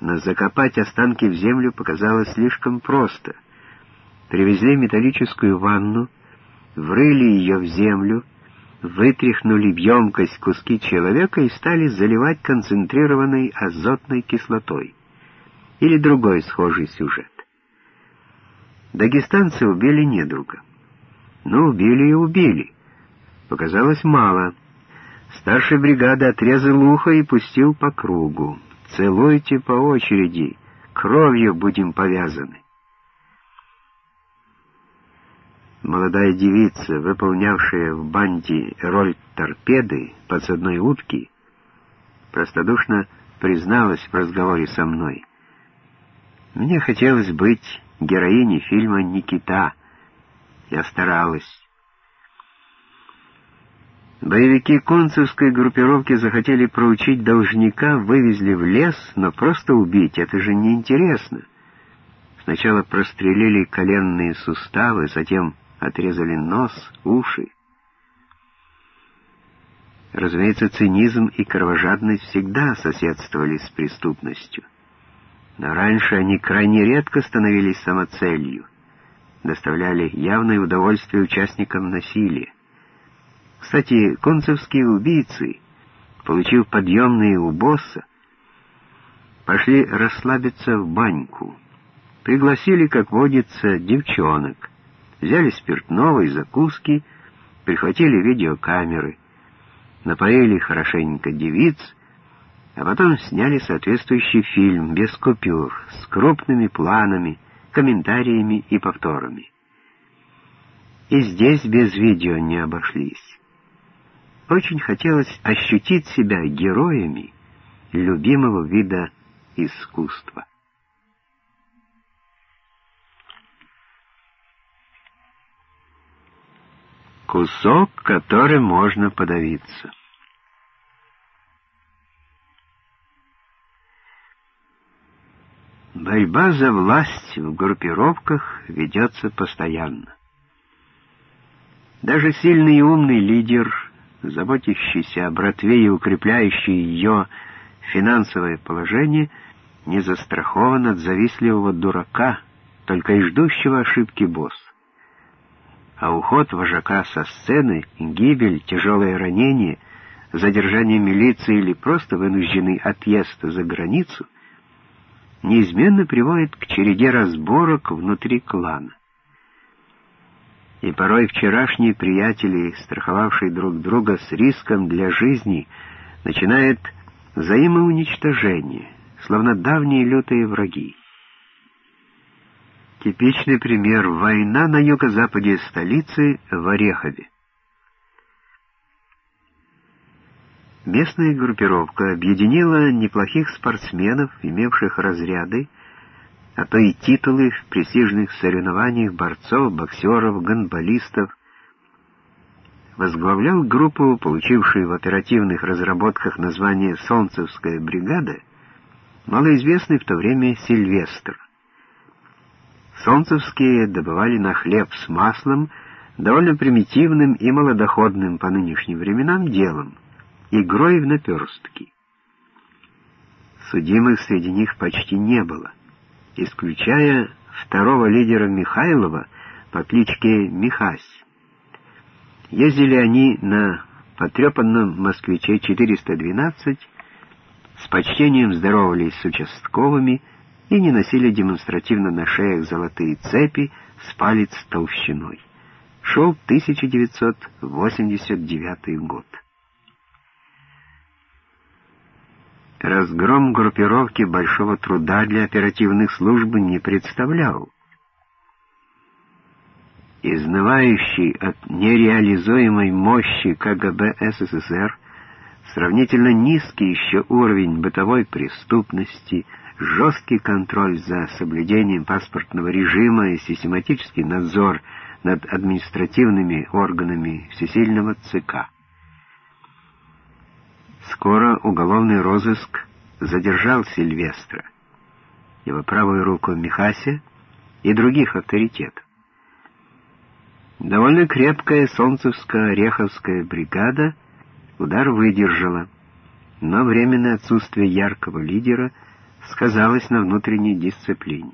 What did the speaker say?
но закопать останки в землю показалось слишком просто. Привезли металлическую ванну, врыли ее в землю, вытряхнули в емкость куски человека и стали заливать концентрированной азотной кислотой. Или другой схожий сюжет. Дагестанцы убили недруга. Ну, убили и убили. Показалось мало. Старший бригады отрезал ухо и пустил по кругу. Целуйте по очереди, кровью будем повязаны. Молодая девица, выполнявшая в банде роль торпеды подсадной утки, простодушно призналась в разговоре со мной. Мне хотелось быть героиней фильма «Никита». Я старалась. Боевики концевской группировки захотели проучить должника, вывезли в лес, но просто убить — это же неинтересно. Сначала прострелили коленные суставы, затем отрезали нос, уши. Разумеется, цинизм и кровожадность всегда соседствовали с преступностью. Но раньше они крайне редко становились самоцелью, доставляли явное удовольствие участникам насилия. Кстати, концевские убийцы, получив подъемные у босса, пошли расслабиться в баньку. Пригласили, как водится, девчонок, взяли спиртного и закуски, прихватили видеокамеры, напоили хорошенько девиц, а потом сняли соответствующий фильм без купюр, с крупными планами, комментариями и повторами. И здесь без видео не обошлись. Очень хотелось ощутить себя героями любимого вида искусства. Кусок, который можно подавиться. Борьба за власть в группировках ведется постоянно. Даже сильный и умный лидер заботящийся о братве и укрепляющий ее финансовое положение, не застрахован от завистливого дурака, только и ждущего ошибки босса. А уход вожака со сцены, гибель, тяжелое ранение, задержание милиции или просто вынужденный отъезд за границу неизменно приводит к череде разборок внутри клана и порой вчерашние приятели, страховавшие друг друга с риском для жизни, начинают взаимоуничтожение, словно давние лютые враги. Типичный пример — война на юго-западе столицы в Орехове. Местная группировка объединила неплохих спортсменов, имевших разряды, а то и титулы в престижных соревнованиях борцов, боксеров, гандболистов. Возглавлял группу, получившую в оперативных разработках название «Солнцевская бригада», малоизвестный в то время Сильвестр. Солнцевские добывали на хлеб с маслом довольно примитивным и малодоходным по нынешним временам делом — игрой в наперстки. Судимых среди них почти не было исключая второго лидера Михайлова по кличке Михась. Ездили они на потрепанном «Москвиче-412», с почтением здоровались с участковыми и не носили демонстративно на шеях золотые цепи с палец толщиной. Шел 1989 год. Разгром группировки большого труда для оперативных служб не представлял. Изнывающий от нереализуемой мощи КГБ СССР сравнительно низкий еще уровень бытовой преступности, жесткий контроль за соблюдением паспортного режима и систематический надзор над административными органами всесильного ЦК. Скоро уголовный розыск задержал Сильвестра, его правую руку Михася и других авторитетов. Довольно крепкая солнцевско-ореховская бригада удар выдержала, но временное отсутствие яркого лидера сказалось на внутренней дисциплине.